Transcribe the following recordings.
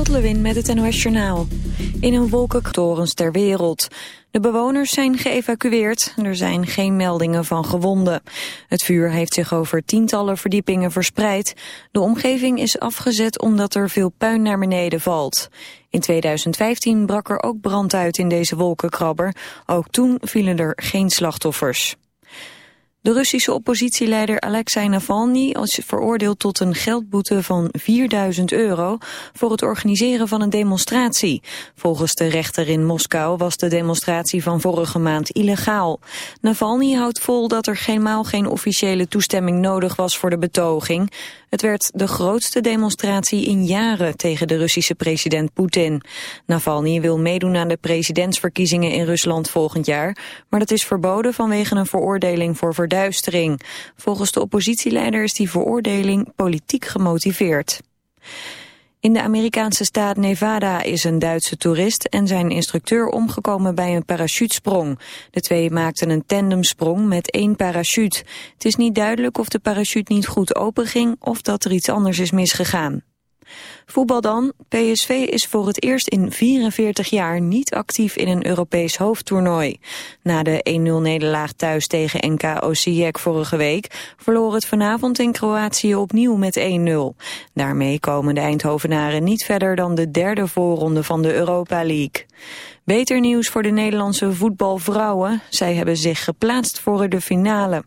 Lot Lewin met het NOS Journaal. In een wolkentorens ter wereld. De bewoners zijn geëvacueerd. Er zijn geen meldingen van gewonden. Het vuur heeft zich over tientallen verdiepingen verspreid. De omgeving is afgezet omdat er veel puin naar beneden valt. In 2015 brak er ook brand uit in deze wolkenkrabber. Ook toen vielen er geen slachtoffers. De Russische oppositieleider Alexei Navalny is veroordeeld tot een geldboete van 4000 euro voor het organiseren van een demonstratie. Volgens de rechter in Moskou was de demonstratie van vorige maand illegaal. Navalny houdt vol dat er helemaal geen officiële toestemming nodig was voor de betoging. Het werd de grootste demonstratie in jaren tegen de Russische president Poetin. Navalny wil meedoen aan de presidentsverkiezingen in Rusland volgend jaar, maar dat is verboden vanwege een veroordeling voor verduistering. Volgens de oppositieleider is die veroordeling politiek gemotiveerd. In de Amerikaanse staat Nevada is een Duitse toerist en zijn instructeur omgekomen bij een parachutesprong. De twee maakten een tandemsprong met één parachute. Het is niet duidelijk of de parachute niet goed openging of dat er iets anders is misgegaan. Voetbal dan. PSV is voor het eerst in 44 jaar niet actief in een Europees hoofdtoernooi. Na de 1-0-nederlaag thuis tegen NK Osijek vorige week... verloor het vanavond in Kroatië opnieuw met 1-0. Daarmee komen de Eindhovenaren niet verder dan de derde voorronde van de Europa League. Beter nieuws voor de Nederlandse voetbalvrouwen. Zij hebben zich geplaatst voor de finale.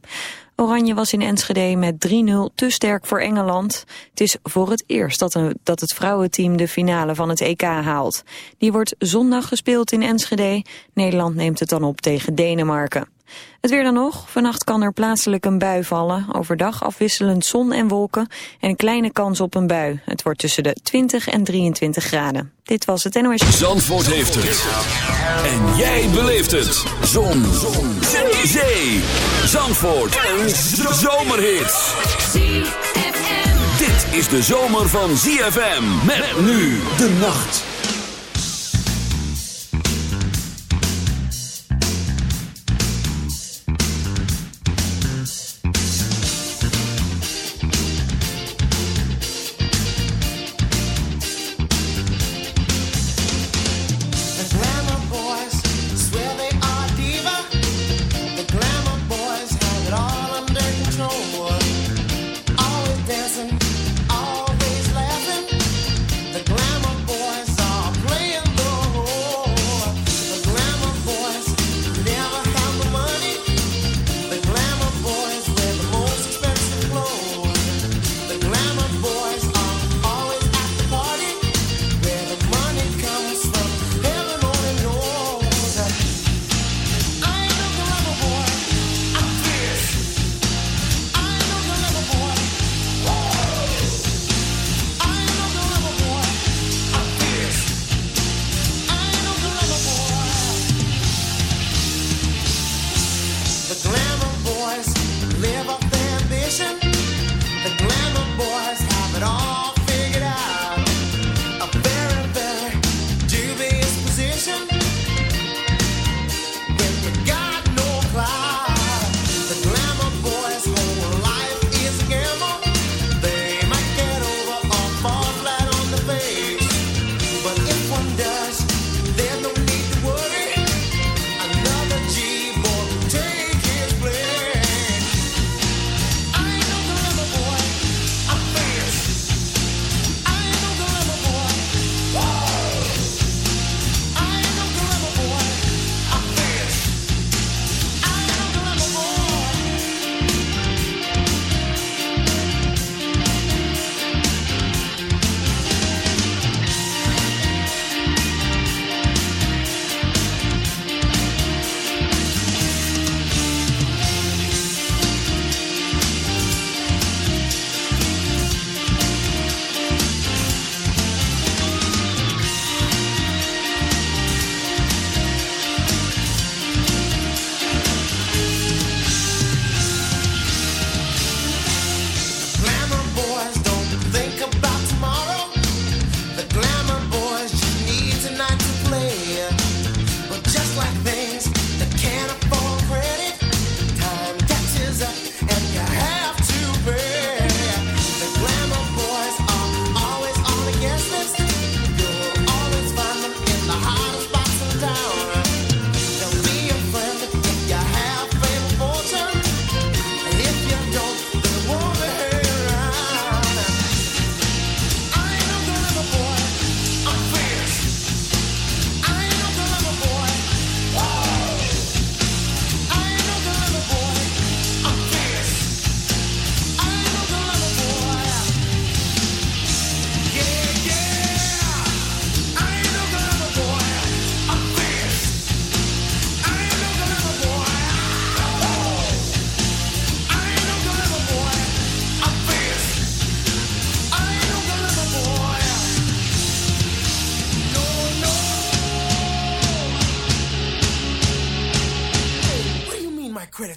Oranje was in Enschede met 3-0 te sterk voor Engeland. Het is voor het eerst dat, dat het vrouwenteam de finale van het EK haalt. Die wordt zondag gespeeld in Enschede. Nederland neemt het dan op tegen Denemarken. Het weer dan nog. Vannacht kan er plaatselijk een bui vallen. Overdag afwisselend zon en wolken en een kleine kans op een bui. Het wordt tussen de 20 en 23 graden. Dit was het NOS. Zandvoort heeft het. En jij beleeft het. Zon. zon. Zee. Zandvoort. Een zomerhit. Dit is de zomer van ZFM. Met nu de nacht.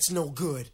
It's no good.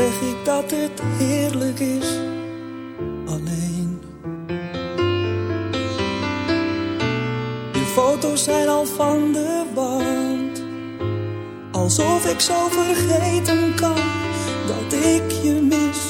zeg ik dat het heerlijk is alleen. Je foto's zijn al van de wand, alsof ik zo vergeten kan dat ik je mis.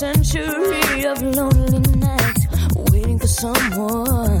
Century of lonely nights, waiting for someone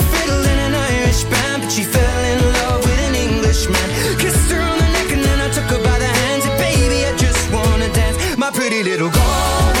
pretty little girl.